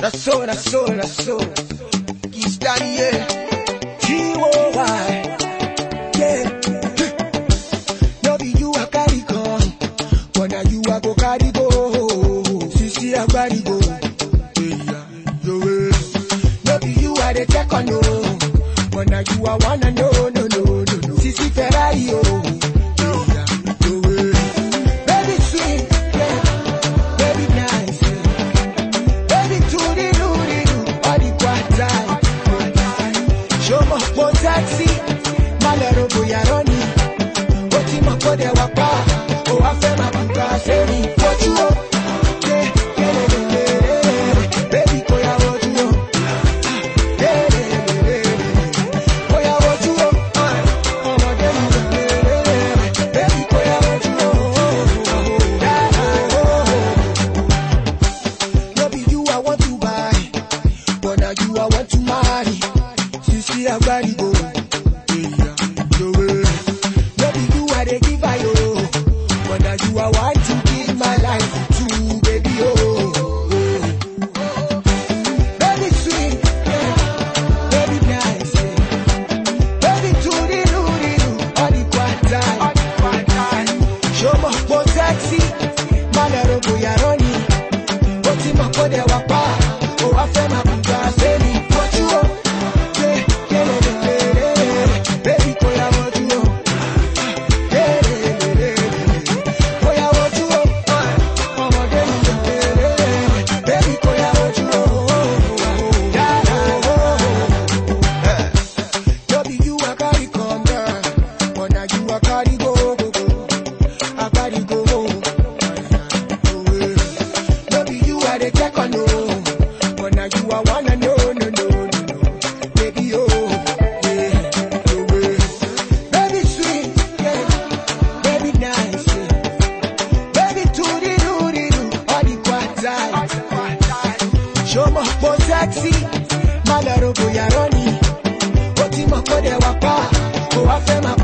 La sola, la sola, la sola. Qui study it. Yeah. No be you I carry come. But now you I go carry go. Sisi I carry go. Yeah, yeah. No be you I the check on no. You I wanna know. You I what to marry. Since see, have got it, go. Yeah, yeah. Baby, do what they give taxi malaro boya rọni ó ti mọ̀ kó dẹ̀ wá pa kó wá fẹ́ máa.